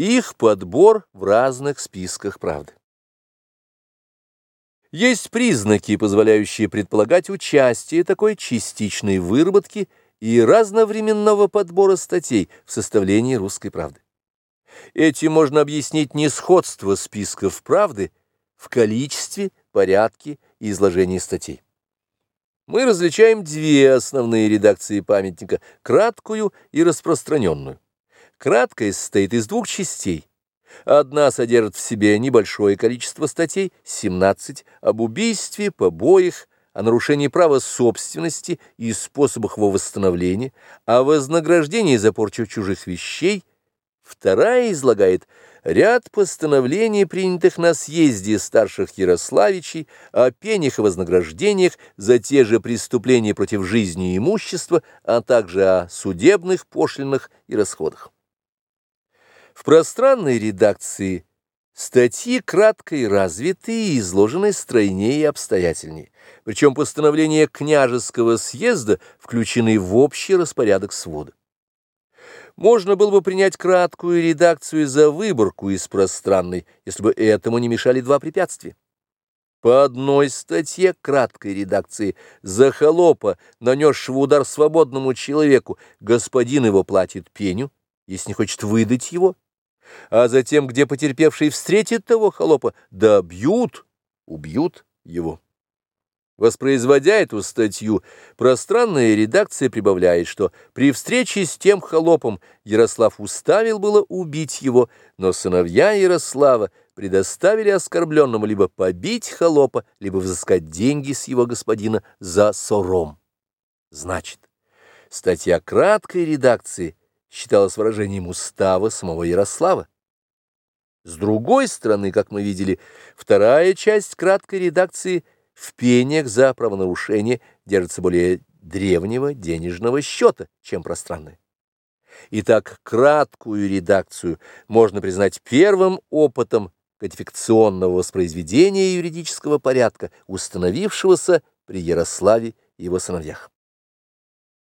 Их подбор в разных списках правды. Есть признаки, позволяющие предполагать участие такой частичной выработки и разновременного подбора статей в составлении русской правды. Этим можно объяснить несходство списков правды в количестве, порядке и изложении статей. Мы различаем две основные редакции памятника – краткую и распространенную. Краткая состоит из двух частей. Одна содержит в себе небольшое количество статей, 17, об убийстве, побоях, о нарушении права собственности и способах его восстановления, о вознаграждении за порчу чужих вещей. Вторая излагает ряд постановлений, принятых на съезде старших Ярославичей, о пенях и вознаграждениях за те же преступления против жизни и имущества, а также о судебных пошлинах и расходах. В пространной редакции статьи кратко и развиты и изложены стройнее и обстоятельнее, причем постановления княжеского съезда включены в общий распорядок свода. Можно было бы принять краткую редакцию за выборку из пространной, если бы этому не мешали два препятствия. По одной статье краткой редакции за холопа, нанесшего удар свободному человеку, господин его платит пеню, если не хочет выдать его, а затем, где потерпевший встретит того холопа, да бьют, убьют его. Воспроизводя эту статью, пространная редакция прибавляет, что при встрече с тем холопом Ярослав уставил было убить его, но сыновья Ярослава предоставили оскорбленному либо побить холопа, либо взыскать деньги с его господина за сором. Значит, статья краткой редакции считалось выражением устава самого Ярослава. С другой стороны, как мы видели, вторая часть краткой редакции в пениях за правонарушение держится более древнего денежного счета, чем пространная. Итак, краткую редакцию можно признать первым опытом кодификационного воспроизведения юридического порядка, установившегося при Ярославе и его сыновьях.